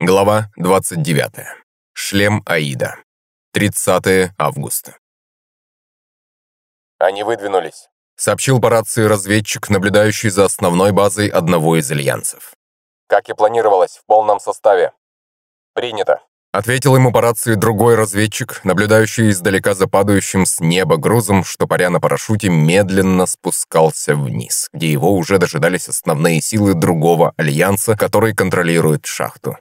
Глава 29. Шлем Аида. 30 августа. «Они выдвинулись», — сообщил по рации разведчик, наблюдающий за основной базой одного из альянсов. «Как и планировалось, в полном составе. Принято». Ответил ему по рации другой разведчик, наблюдающий издалека за падающим с неба грузом, что, паря на парашюте, медленно спускался вниз, где его уже дожидались основные силы другого альянса, который контролирует шахту.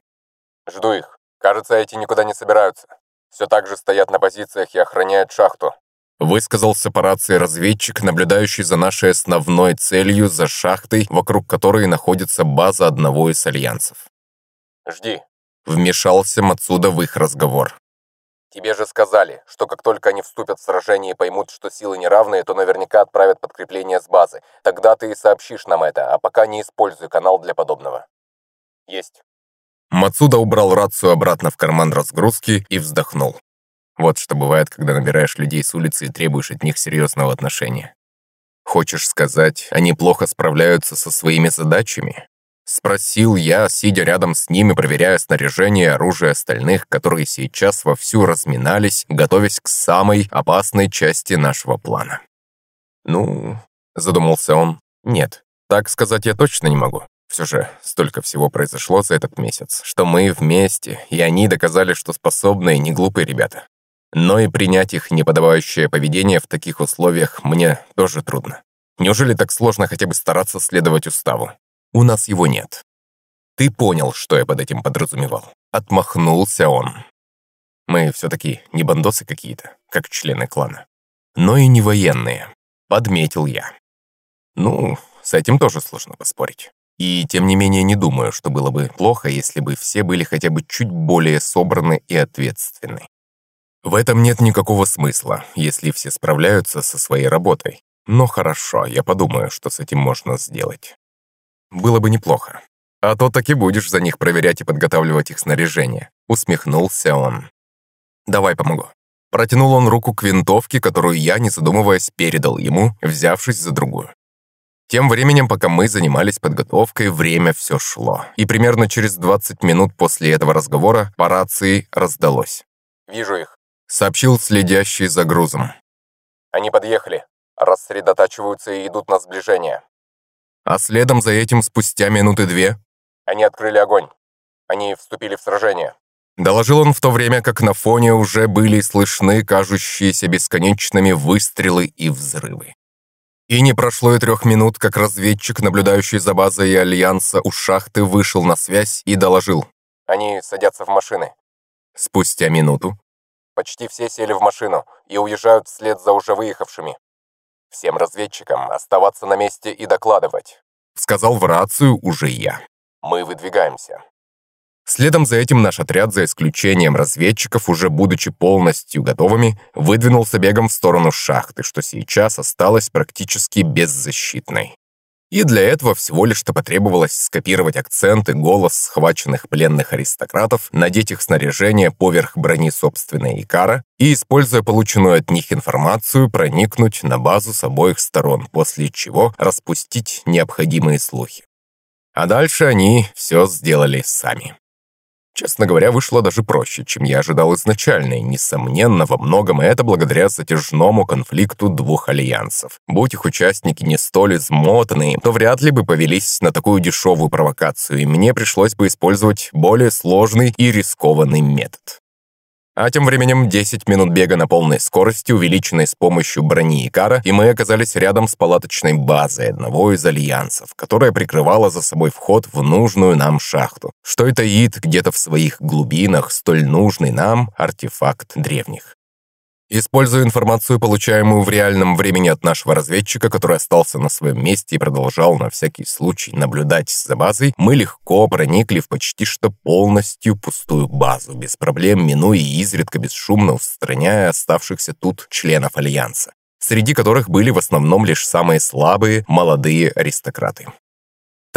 Жду их. Кажется, эти никуда не собираются. Все так же стоят на позициях и охраняют шахту. Высказался по рации разведчик, наблюдающий за нашей основной целью, за шахтой, вокруг которой находится база одного из альянсов. «Жди», — вмешался Мацуда в их разговор. «Тебе же сказали, что как только они вступят в сражение и поймут, что силы неравные, то наверняка отправят подкрепление с базы. Тогда ты и сообщишь нам это, а пока не используй канал для подобного». «Есть». Мацуда убрал рацию обратно в карман разгрузки и вздохнул. Вот что бывает, когда набираешь людей с улицы и требуешь от них серьезного отношения. Хочешь сказать, они плохо справляются со своими задачами? Спросил я, сидя рядом с ними, проверяя снаряжение и оружие остальных, которые сейчас вовсю разминались, готовясь к самой опасной части нашего плана. «Ну...» — задумался он. «Нет, так сказать я точно не могу. Все же столько всего произошло за этот месяц, что мы вместе, и они доказали, что способные, не глупые ребята. Но и принять их неподобающее поведение в таких условиях мне тоже трудно. Неужели так сложно хотя бы стараться следовать уставу? У нас его нет. Ты понял, что я под этим подразумевал. Отмахнулся он. Мы все-таки не бандосы какие-то, как члены клана. Но и не военные. Подметил я. Ну, с этим тоже сложно поспорить. И тем не менее не думаю, что было бы плохо, если бы все были хотя бы чуть более собраны и ответственны. В этом нет никакого смысла, если все справляются со своей работой. Но хорошо, я подумаю, что с этим можно сделать. Было бы неплохо. А то так и будешь за них проверять и подготавливать их снаряжение. Усмехнулся он. Давай помогу. Протянул он руку к винтовке, которую я, не задумываясь, передал ему, взявшись за другую. Тем временем, пока мы занимались подготовкой, время все шло. И примерно через 20 минут после этого разговора по рации раздалось. «Вижу их», — сообщил следящий за грузом. «Они подъехали, рассредотачиваются и идут на сближение». А следом за этим, спустя минуты две... «Они открыли огонь. Они вступили в сражение». Доложил он в то время, как на фоне уже были слышны кажущиеся бесконечными выстрелы и взрывы. И не прошло и трех минут, как разведчик, наблюдающий за базой Альянса у шахты, вышел на связь и доложил. «Они садятся в машины». Спустя минуту. «Почти все сели в машину и уезжают вслед за уже выехавшими. Всем разведчикам оставаться на месте и докладывать», сказал в рацию уже я. «Мы выдвигаемся». Следом за этим наш отряд, за исключением разведчиков, уже будучи полностью готовыми, выдвинулся бегом в сторону шахты, что сейчас осталось практически беззащитной. И для этого всего лишь-то потребовалось скопировать акцент и голос схваченных пленных аристократов, надеть их снаряжение поверх брони собственной Икара и, используя полученную от них информацию, проникнуть на базу с обоих сторон, после чего распустить необходимые слухи. А дальше они все сделали сами. Честно говоря, вышло даже проще, чем я ожидал изначально, и, несомненно, во многом это благодаря затяжному конфликту двух альянсов. Будь их участники не столь измотанные, то вряд ли бы повелись на такую дешевую провокацию, и мне пришлось бы использовать более сложный и рискованный метод. А тем временем 10 минут бега на полной скорости, увеличенной с помощью брони Икара, и мы оказались рядом с палаточной базой одного из альянсов, которая прикрывала за собой вход в нужную нам шахту, что и таит где-то в своих глубинах столь нужный нам артефакт древних. Используя информацию, получаемую в реальном времени от нашего разведчика, который остался на своем месте и продолжал на всякий случай наблюдать за базой, мы легко проникли в почти что полностью пустую базу, без проблем минуя и изредка бесшумно устраняя оставшихся тут членов Альянса, среди которых были в основном лишь самые слабые молодые аристократы.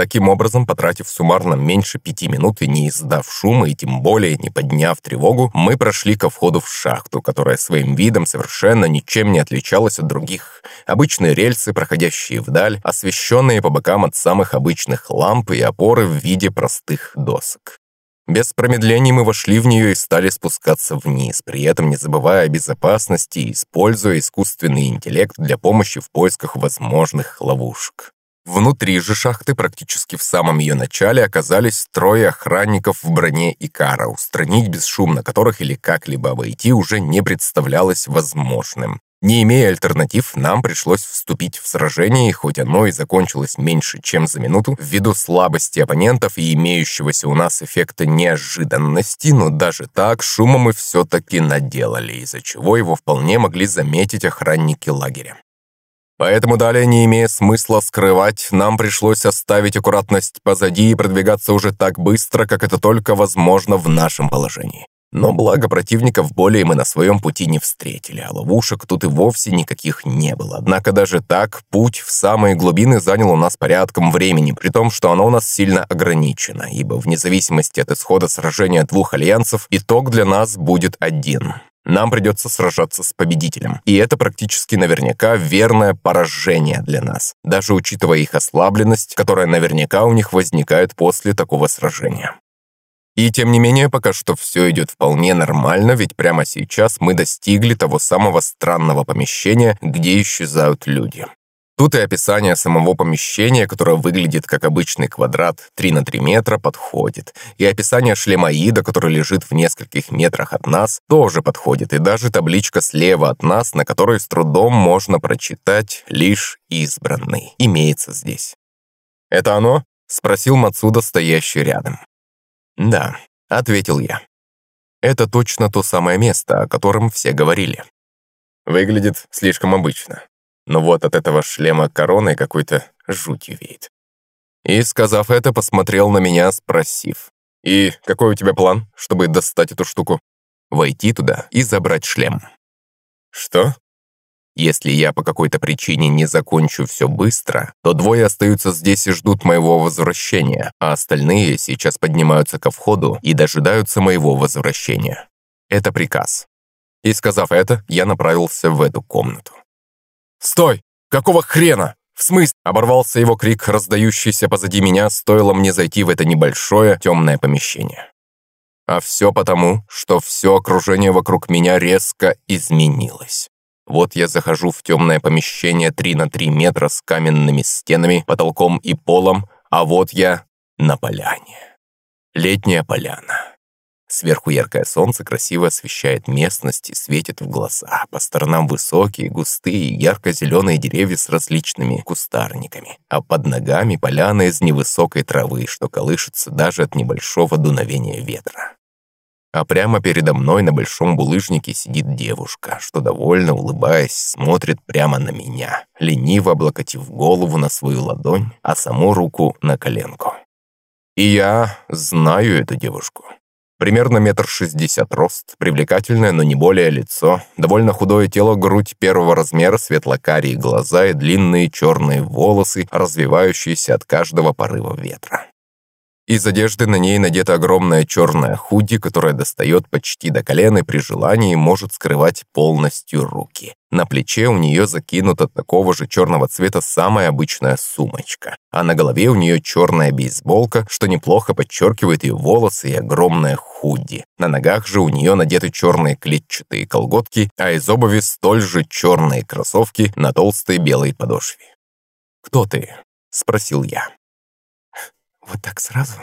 Таким образом, потратив суммарно меньше пяти минут и не издав шума, и тем более не подняв тревогу, мы прошли ко входу в шахту, которая своим видом совершенно ничем не отличалась от других. Обычные рельсы, проходящие вдаль, освещенные по бокам от самых обычных ламп и опоры в виде простых досок. Без промедлений мы вошли в нее и стали спускаться вниз, при этом не забывая о безопасности и используя искусственный интеллект для помощи в поисках возможных ловушек. Внутри же шахты, практически в самом ее начале, оказались трое охранников в броне Икара, устранить бесшумно которых или как-либо обойти уже не представлялось возможным. Не имея альтернатив, нам пришлось вступить в сражение, хоть оно и закончилось меньше, чем за минуту, ввиду слабости оппонентов и имеющегося у нас эффекта неожиданности, но даже так шума мы все-таки наделали, из-за чего его вполне могли заметить охранники лагеря. Поэтому далее, не имея смысла скрывать, нам пришлось оставить аккуратность позади и продвигаться уже так быстро, как это только возможно в нашем положении. Но благо противников более мы на своем пути не встретили, а ловушек тут и вовсе никаких не было. Однако даже так путь в самые глубины занял у нас порядком времени, при том, что оно у нас сильно ограничено, ибо вне зависимости от исхода сражения двух альянсов, итог для нас будет один. Нам придется сражаться с победителем. И это практически наверняка верное поражение для нас, даже учитывая их ослабленность, которая наверняка у них возникает после такого сражения. И тем не менее, пока что все идет вполне нормально, ведь прямо сейчас мы достигли того самого странного помещения, где исчезают люди. Тут и описание самого помещения, которое выглядит как обычный квадрат 3 на 3 метра, подходит. И описание шлема Ида, который лежит в нескольких метрах от нас, тоже подходит. И даже табличка слева от нас, на которой с трудом можно прочитать «Лишь избранный», имеется здесь. «Это оно?» — спросил Мацуда, стоящий рядом. «Да», — ответил я. «Это точно то самое место, о котором все говорили». Выглядит слишком обычно но вот от этого шлема короной какой-то жутью веет. И, сказав это, посмотрел на меня, спросив. «И какой у тебя план, чтобы достать эту штуку?» «Войти туда и забрать шлем». «Что?» «Если я по какой-то причине не закончу все быстро, то двое остаются здесь и ждут моего возвращения, а остальные сейчас поднимаются ко входу и дожидаются моего возвращения. Это приказ». И сказав это, я направился в эту комнату. «Стой! Какого хрена?» В смысле? Оборвался его крик, раздающийся позади меня, стоило мне зайти в это небольшое темное помещение. А все потому, что все окружение вокруг меня резко изменилось. Вот я захожу в темное помещение 3 на 3 метра с каменными стенами, потолком и полом, а вот я на поляне. Летняя поляна. Сверху яркое солнце красиво освещает местность и светит в глаза. По сторонам высокие, густые, ярко-зеленые деревья с различными кустарниками. А под ногами поляна из невысокой травы, что колышется даже от небольшого дуновения ветра. А прямо передо мной на большом булыжнике сидит девушка, что довольно улыбаясь смотрит прямо на меня, лениво облокотив голову на свою ладонь, а саму руку на коленку. И я знаю эту девушку. Примерно метр шестьдесят рост, привлекательное, но не более лицо, довольно худое тело, грудь первого размера, светло-карие глаза и длинные черные волосы, развивающиеся от каждого порыва ветра. Из одежды на ней надета огромная черная худи, которая достает почти до колена и при желании может скрывать полностью руки. На плече у нее закинута такого же черного цвета самая обычная сумочка, а на голове у нее черная бейсболка, что неплохо подчеркивает ее волосы и огромная худи. На ногах же у нее надеты черные клетчатые колготки, а из обуви столь же черные кроссовки на толстой белой подошве. «Кто ты?» — спросил я. Вот так сразу?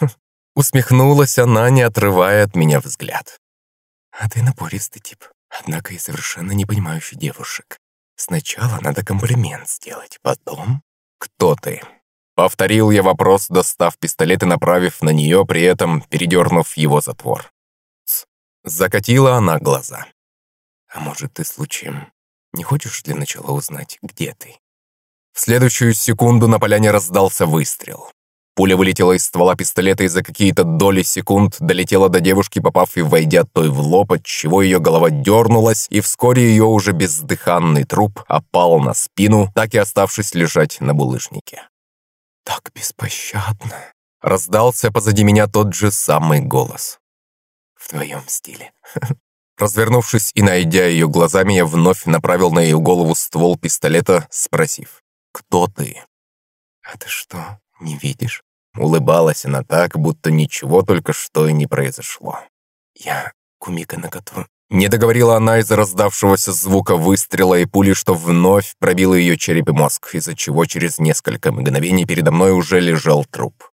Усмехнулась она, не отрывая от меня взгляд. А ты напористый тип, однако и совершенно не понимающий девушек. Сначала надо комплимент сделать, потом... Кто ты? Повторил я вопрос, достав пистолет и направив на нее, при этом передернув его затвор. Ц. Закатила она глаза. А может, ты случаем не хочешь для начала узнать, где ты? В следующую секунду на поляне раздался выстрел. Пуля вылетела из ствола пистолета и за какие-то доли секунд долетела до девушки, попав и войдя той в лоб, отчего ее голова дернулась, и вскоре ее уже бездыханный труп опал на спину, так и оставшись лежать на булыжнике. «Так беспощадно!» — раздался позади меня тот же самый голос. «В твоем стиле». Развернувшись и найдя ее глазами, я вновь направил на ее голову ствол пистолета, спросив, «Кто ты?» «А ты что, не видишь? Улыбалась она так, будто ничего только что и не произошло. Я Кумика Нагато. Не договорила она из-за раздавшегося звука выстрела и пули, что вновь пробила ее череп и мозг, из-за чего через несколько мгновений передо мной уже лежал труп.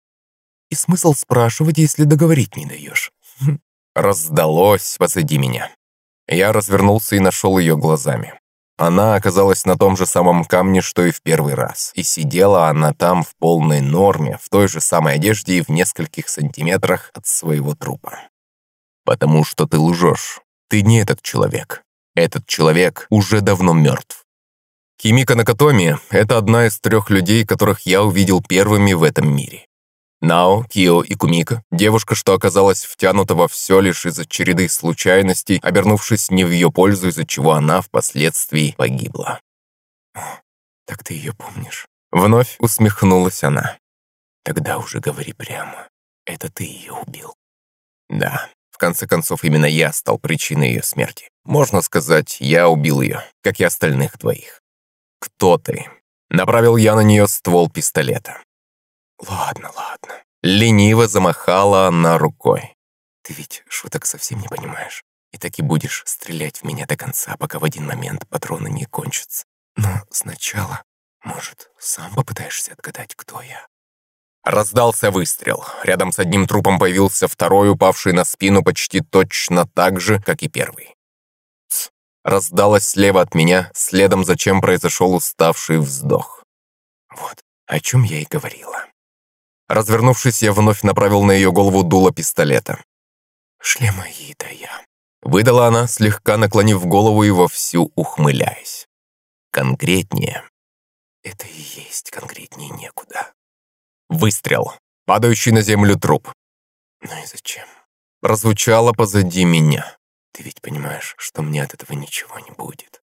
И смысл спрашивать, если договорить не даешь? Хм. Раздалось позади меня. Я развернулся и нашел ее глазами. Она оказалась на том же самом камне, что и в первый раз. И сидела она там в полной норме, в той же самой одежде и в нескольких сантиметрах от своего трупа. Потому что ты лжешь. Ты не этот человек. Этот человек уже давно мертв. Кимика Накатоми — это одна из трех людей, которых я увидел первыми в этом мире. Нао, Кио и Кумика, девушка, что оказалась втянута во все лишь из-за череды случайностей, обернувшись не в ее пользу, из-за чего она впоследствии погибла. «Так ты ее помнишь?» Вновь усмехнулась она. «Тогда уже говори прямо. Это ты ее убил?» «Да, в конце концов, именно я стал причиной ее смерти. Можно сказать, я убил ее, как и остальных двоих. Кто ты?» Направил я на нее ствол пистолета. «Ладно, ладно». Лениво замахала она рукой. «Ты ведь шуток совсем не понимаешь. И так и будешь стрелять в меня до конца, пока в один момент патроны не кончатся. Но сначала, может, сам попытаешься отгадать, кто я?» Раздался выстрел. Рядом с одним трупом появился второй, упавший на спину почти точно так же, как и первый. Ц. Раздалось слева от меня, следом за чем произошел уставший вздох. Вот, о чем я и говорила. Развернувшись, я вновь направил на ее голову дуло пистолета. «Шлемоида я», — выдала она, слегка наклонив голову и вовсю ухмыляясь. «Конкретнее». «Это и есть конкретнее некуда». Выстрел. Падающий на землю труп. «Ну и зачем?» Прозвучало позади меня. «Ты ведь понимаешь, что мне от этого ничего не будет».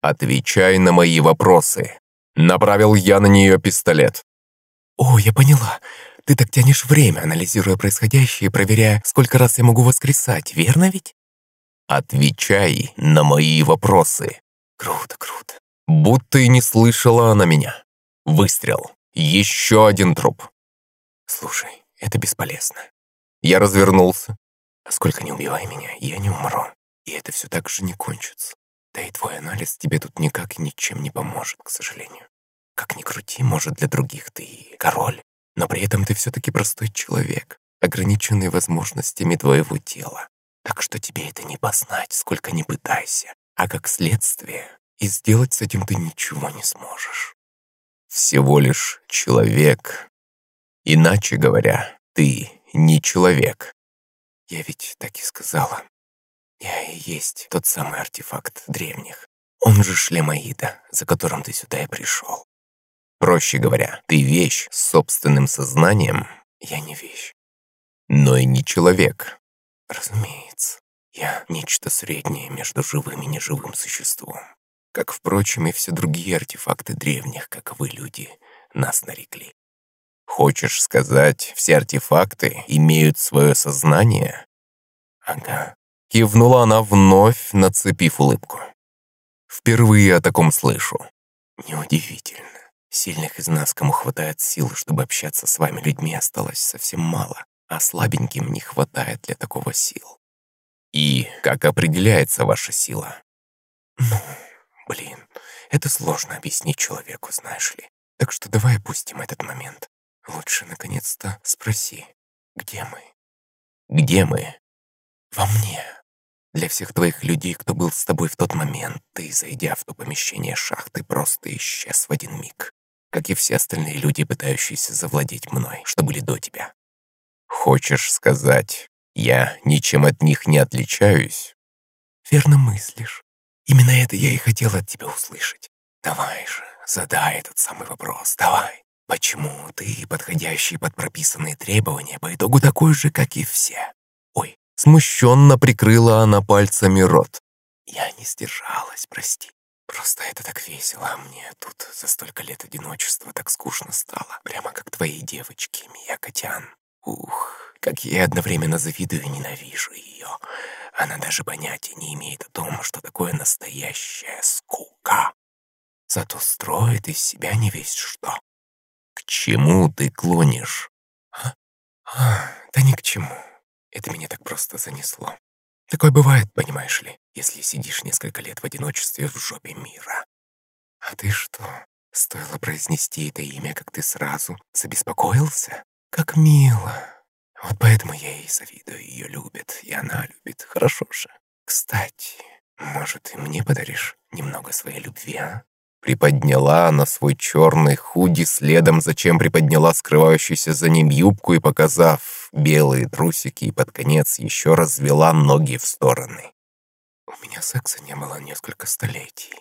«Отвечай на мои вопросы». Направил я на нее пистолет. «О, я поняла. Ты так тянешь время, анализируя происходящее и проверяя, сколько раз я могу воскресать, верно ведь?» «Отвечай на мои вопросы». «Круто, круто». Будто и не слышала она меня. Выстрел. Еще один труп. «Слушай, это бесполезно». Я развернулся. «А сколько не убивай меня, я не умру. И это все так же не кончится. Да и твой анализ тебе тут никак и ничем не поможет, к сожалению. Как ни крути, может, для других ты король, но при этом ты все-таки простой человек, ограниченный возможностями твоего тела. Так что тебе это не познать, сколько ни пытайся. А как следствие, и сделать с этим ты ничего не сможешь. Всего лишь человек. Иначе говоря, ты не человек. Я ведь так и сказала. Я и есть тот самый артефакт древних. Он же шлем Аида, за которым ты сюда и пришел. Проще говоря, ты вещь с собственным сознанием. Я не вещь. Но и не человек. Разумеется, я нечто среднее между живым и неживым существом. Как, впрочем, и все другие артефакты древних, как вы, люди, нас нарекли. Хочешь сказать, все артефакты имеют свое сознание? Ага. Кивнула она вновь, нацепив улыбку. Впервые о таком слышу. Неудивительно. Сильных из нас, кому хватает сил, чтобы общаться с вами людьми, осталось совсем мало, а слабеньким не хватает для такого сил. И как определяется ваша сила? Ну, блин, это сложно объяснить человеку, знаешь ли. Так что давай опустим этот момент. Лучше, наконец-то, спроси, где мы? Где мы? Во мне. Для всех твоих людей, кто был с тобой в тот момент, ты, зайдя в то помещение шахты, просто исчез в один миг как и все остальные люди, пытающиеся завладеть мной, что были до тебя. Хочешь сказать, я ничем от них не отличаюсь? Верно мыслишь. Именно это я и хотел от тебя услышать. Давай же, задай этот самый вопрос, давай. Почему ты, подходящий под прописанные требования, по итогу такой же, как и все? Ой, смущенно прикрыла она пальцами рот. Я не сдержалась, прости. Просто это так весело, а мне тут за столько лет одиночества так скучно стало. Прямо как твоей девочке, Мия Котян. Ух, как я одновременно завидую и ненавижу ее. Она даже понятия не имеет о том, что такое настоящая скука. Зато строит из себя не весь что. К чему ты клонишь? А, да ни к чему. Это меня так просто занесло. Такое бывает, понимаешь ли, если сидишь несколько лет в одиночестве в жопе мира. А ты что, стоило произнести это имя, как ты сразу забеспокоился? Как мило. Вот поэтому я ей завидую, ее любят, и она любит. Хорошо же. Кстати, может, и мне подаришь немного своей любви, а? Приподняла она свой черный худи, следом зачем приподняла скрывающуюся за ним юбку и, показав белые трусики, и под конец еще развела ноги в стороны. «У меня секса не было несколько столетий,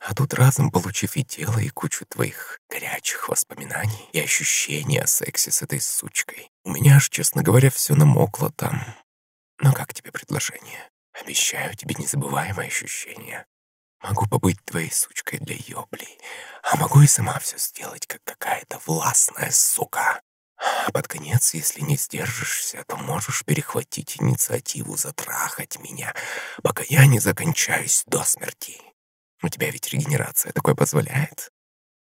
а тут разом, получив и тело, и кучу твоих горячих воспоминаний и ощущений о сексе с этой сучкой, у меня аж, честно говоря, все намокло там. Но как тебе предложение? Обещаю тебе незабываемое ощущение. Могу побыть твоей сучкой для ёблей, а могу и сама все сделать, как какая-то властная сука. А под конец, если не сдержишься, то можешь перехватить инициативу затрахать меня, пока я не закончаюсь до смерти. У тебя ведь регенерация такое позволяет.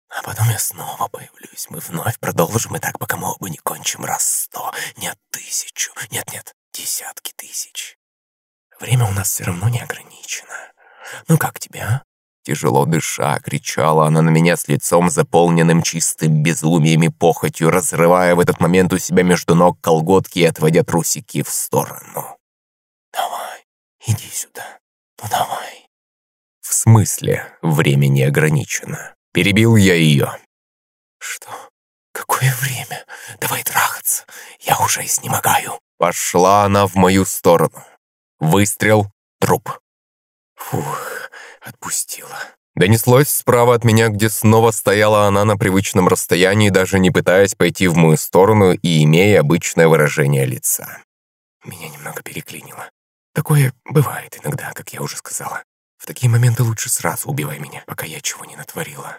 А потом я снова появлюсь, мы вновь продолжим и так, пока мы оба не кончим раз сто, нет тысячу, нет-нет, десятки тысяч. Время у нас все равно не ограничено. Ну как тебе, а? Тяжело дыша, кричала она на меня с лицом, заполненным чистым безумием и похотью, разрывая в этот момент у себя между ног колготки и отводя трусики в сторону. «Давай, иди сюда, ну давай». «В смысле? Время не ограничено». Перебил я ее. «Что? Какое время? Давай трахаться, я уже изнемогаю». Пошла она в мою сторону. Выстрел, труп. Фух, отпустила. Донеслось справа от меня, где снова стояла она на привычном расстоянии, даже не пытаясь пойти в мою сторону и имея обычное выражение лица. Меня немного переклинило. Такое бывает иногда, как я уже сказала. В такие моменты лучше сразу убивай меня, пока я чего не натворила.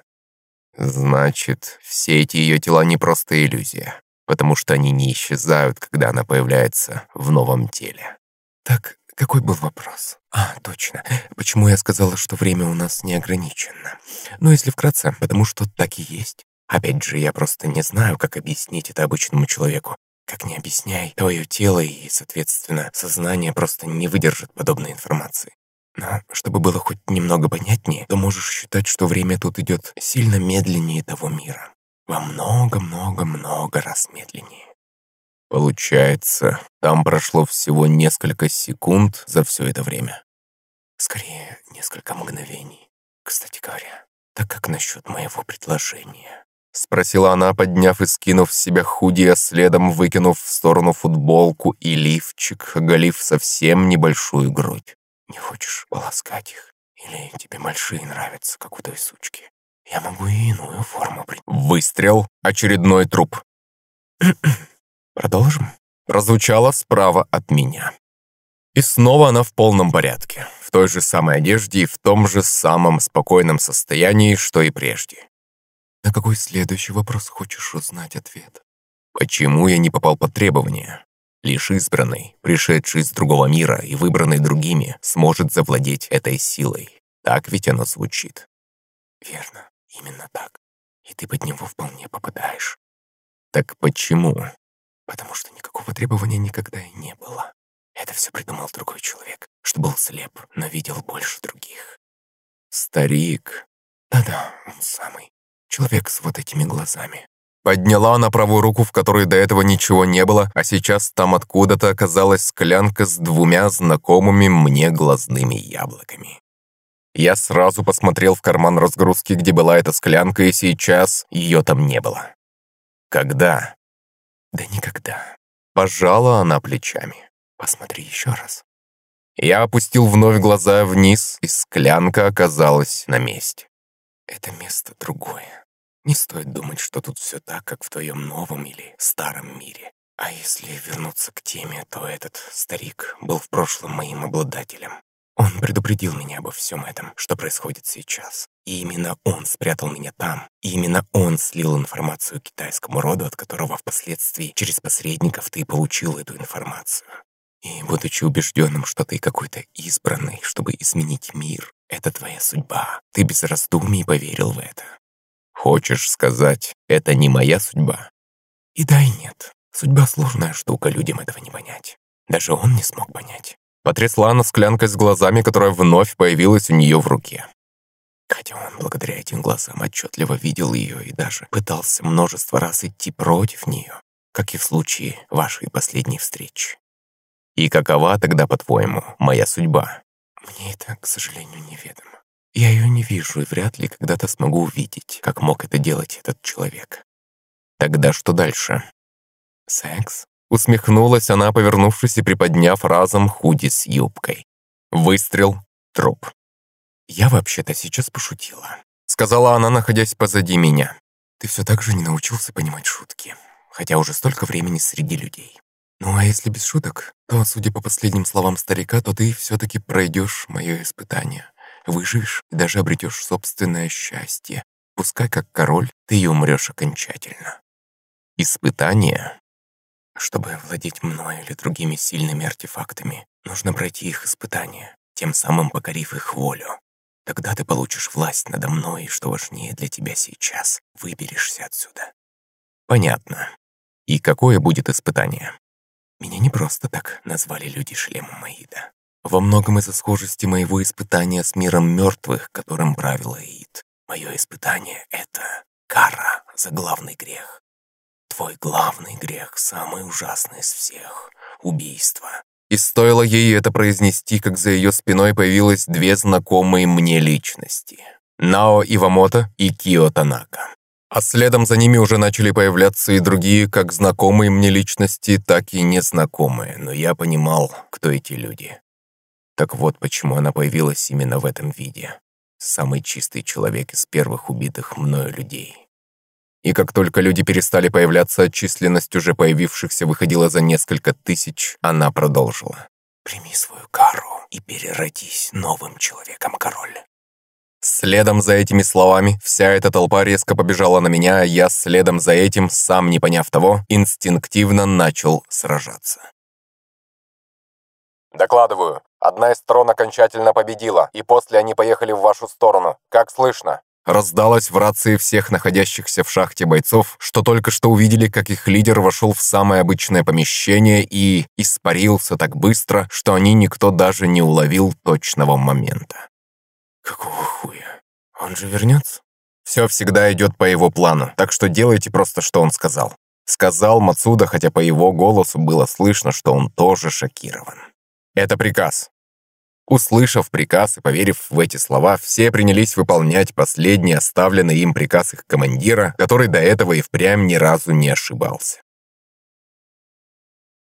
Значит, все эти ее тела не просто иллюзия, потому что они не исчезают, когда она появляется в новом теле. Так какой был вопрос? А, точно. Почему я сказала, что время у нас не ограничено? Ну, если вкратце, потому что так и есть. Опять же, я просто не знаю, как объяснить это обычному человеку. Как не объясняй, твое тело и, соответственно, сознание просто не выдержат подобной информации. Но чтобы было хоть немного понятнее, то можешь считать, что время тут идет сильно медленнее того мира. Во много-много-много раз медленнее. Получается, там прошло всего несколько секунд за все это время. Скорее, несколько мгновений. Кстати говоря, так как насчет моего предложения? Спросила она, подняв и скинув с себя худи, а следом выкинув в сторону футболку и лифчик, оголив совсем небольшую грудь. Не хочешь полоскать их? Или тебе большие нравятся, как у той сучки? Я могу и иную форму при... Выстрел. Очередной труп. Продолжим? Прозвучало справа от меня. И снова она в полном порядке, в той же самой одежде и в том же самом спокойном состоянии, что и прежде. На какой следующий вопрос хочешь узнать ответ? Почему я не попал под требования? Лишь избранный, пришедший из другого мира и выбранный другими, сможет завладеть этой силой. Так ведь оно звучит. Верно, именно так. И ты под него вполне попадаешь. Так почему? Потому что никакого требования никогда и не было. Это все придумал другой человек, что был слеп, но видел больше других. Старик. Да-да, он самый. Человек с вот этими глазами. Подняла на правую руку, в которой до этого ничего не было, а сейчас там откуда-то оказалась склянка с двумя знакомыми мне глазными яблоками. Я сразу посмотрел в карман разгрузки, где была эта склянка, и сейчас ее там не было. Когда? Да никогда. Пожала она плечами. Посмотри еще раз. Я опустил вновь глаза вниз, и склянка оказалась на месте. Это место другое. Не стоит думать, что тут все так, как в твоем новом или старом мире. А если вернуться к теме, то этот старик был в прошлом моим обладателем. Он предупредил меня обо всем этом, что происходит сейчас. И именно он спрятал меня там. И именно он слил информацию китайскому роду, от которого впоследствии через посредников ты получил эту информацию. И будучи убежденным, что ты какой-то избранный, чтобы изменить мир, это твоя судьба. Ты без раздумий поверил в это. Хочешь сказать, это не моя судьба? И да, и нет. Судьба сложная штука, людям этого не понять. Даже он не смог понять. Потрясла она склянкой с глазами, которая вновь появилась у нее в руке. Хотя он благодаря этим глазам отчетливо видел ее и даже пытался множество раз идти против нее, как и в случае вашей последней встречи. И какова тогда, по-твоему, моя судьба? Мне это, к сожалению, неведомо. Я ее не вижу и вряд ли когда-то смогу увидеть, как мог это делать этот человек. Тогда что дальше? Секс? Усмехнулась она, повернувшись и приподняв разом худи с юбкой. Выстрел, труп. «Я вообще-то сейчас пошутила», — сказала она, находясь позади меня. «Ты все так же не научился понимать шутки, хотя уже столько времени среди людей. Ну а если без шуток, то, судя по последним словам старика, то ты все-таки пройдешь мое испытание, выживешь и даже обретешь собственное счастье. Пускай как король, ты и умрешь окончательно». «Испытание?» Чтобы владеть мной или другими сильными артефактами, нужно пройти их испытания, тем самым покорив их волю. Тогда ты получишь власть надо мной, и, что важнее для тебя сейчас, выберешься отсюда. Понятно. И какое будет испытание? Меня не просто так назвали люди шлемом Аида. Во многом из-за схожести моего испытания с миром мертвых, которым правил Аид. Мое испытание — это кара за главный грех. Твой главный грех, самый ужасный из всех — убийство. И стоило ей это произнести, как за ее спиной появилось две знакомые мне личности. Нао Ивамото и Кио Танака. А следом за ними уже начали появляться и другие, как знакомые мне личности, так и незнакомые, но я понимал, кто эти люди. Так вот, почему она появилась именно в этом виде. Самый чистый человек из первых убитых мною людей. И как только люди перестали появляться, численность уже появившихся выходила за несколько тысяч, она продолжила. «Прими свою кару и переродись новым человеком, король». Следом за этими словами вся эта толпа резко побежала на меня, а я следом за этим, сам не поняв того, инстинктивно начал сражаться. «Докладываю. Одна из сторон окончательно победила, и после они поехали в вашу сторону. Как слышно?» Раздалось в рации всех находящихся в шахте бойцов, что только что увидели, как их лидер вошел в самое обычное помещение и испарился так быстро, что они никто даже не уловил точного момента. «Какого хуя? Он же вернется?» «Все всегда идет по его плану, так что делайте просто, что он сказал». Сказал Мацуда, хотя по его голосу было слышно, что он тоже шокирован. «Это приказ. Услышав приказ и поверив в эти слова, все принялись выполнять последний оставленный им приказ их командира, который до этого и впрямь ни разу не ошибался.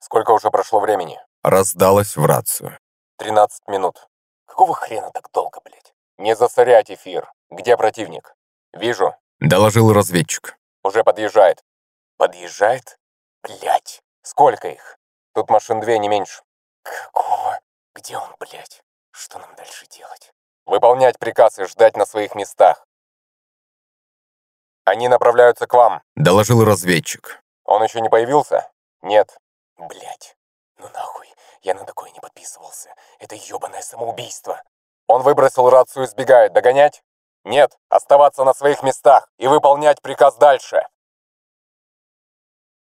«Сколько уже прошло времени?» Раздалось в рацию. «Тринадцать минут». «Какого хрена так долго, блядь?» «Не засорять эфир. Где противник?» «Вижу», — доложил разведчик. «Уже подъезжает». «Подъезжает? Блядь. Сколько их?» «Тут машин две, не меньше». «Какого? Где он, блядь?» Что нам дальше делать? Выполнять приказ и ждать на своих местах. Они направляются к вам, доложил разведчик. Он еще не появился? Нет. Блять. Ну нахуй. Я на такое не подписывался. Это ебаное самоубийство. Он выбросил рацию и сбегает. Догонять? Нет. Оставаться на своих местах и выполнять приказ дальше.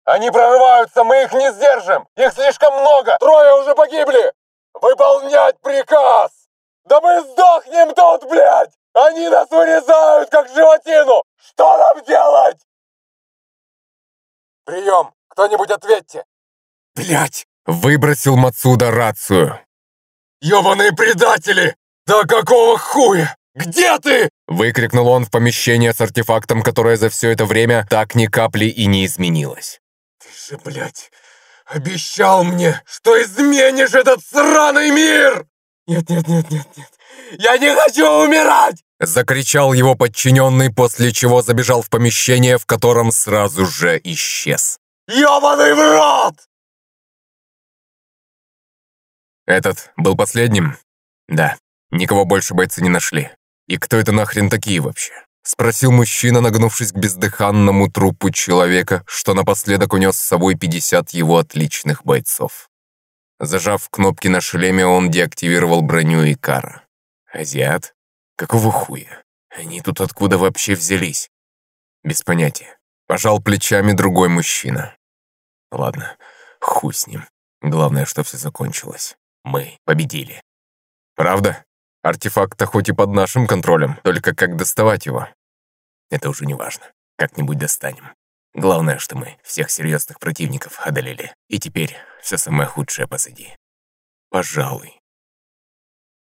Они прорываются, мы их не сдержим! Их слишком много! Трое уже погибли! Выполнять приказ! Да мы сдохнем тут, блядь! Они нас вырезают, как животину! Что нам делать? Прием! Кто-нибудь ответьте! Блядь! Выбросил Мацуда рацию. Ёбаные предатели! Да какого хуя? Где ты?» Выкрикнул он в помещение с артефактом, которое за все это время так ни капли и не изменилось. «Ты же, блядь, Обещал мне, что изменишь этот сраный мир! Нет, нет, нет, нет, нет. Я не хочу умирать! Закричал его подчиненный, после чего забежал в помещение, в котором сразу же исчез. Ёбаный в рот! Этот был последним? Да. Никого больше бойцы не нашли. И кто это нахрен такие вообще? Спросил мужчина, нагнувшись к бездыханному трупу человека, что напоследок унес с собой 50 его отличных бойцов. Зажав кнопки на шлеме, он деактивировал броню Икара. Азиат? Какого хуя? Они тут откуда вообще взялись? Без понятия. Пожал плечами другой мужчина. Ладно, хуй с ним. Главное, что все закончилось. Мы победили. Правда? Артефакт-то хоть и под нашим контролем, только как доставать его? Это уже не важно. Как-нибудь достанем. Главное, что мы всех серьезных противников одолели. И теперь все самое худшее позади. Пожалуй,